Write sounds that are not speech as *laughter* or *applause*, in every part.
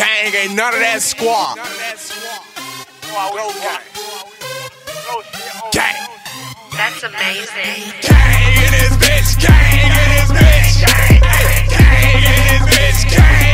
gang ain't none of that squad. Gang. That's amazing. Gang in this bitch, gang in this bitch, gang, in this bitch, gang.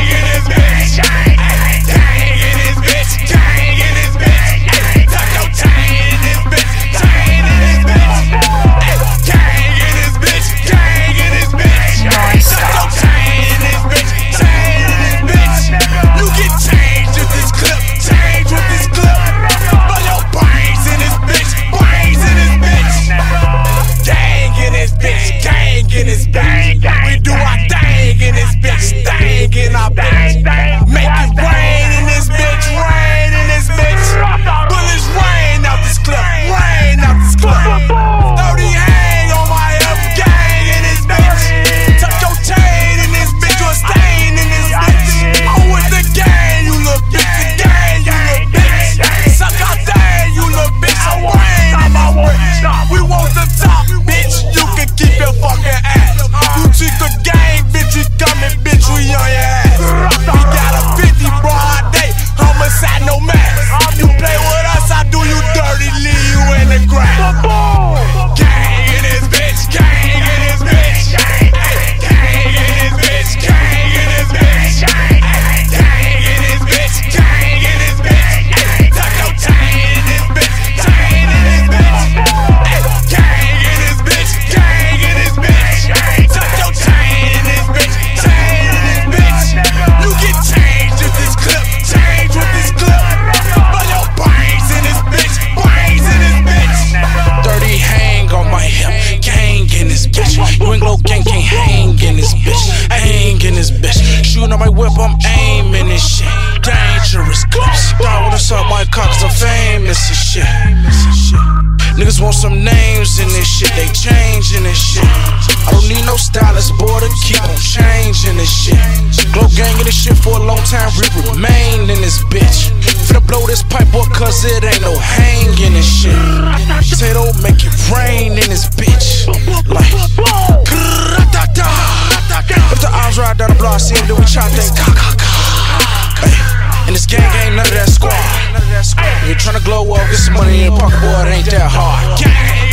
some names in this shit, they changing this shit. I don't need no stylist, boy, to keep on changing this shit. Glow gang in this shit for a long time, we remain in this bitch. Finna blow this pipe, boy, cause it ain't no hanging this shit. Potato make it rain in this bitch. Like, *laughs* if the arms ride down the block, see him do we chop that cock. tryna glow up, get some money in pocket, boy. it ain't that hard.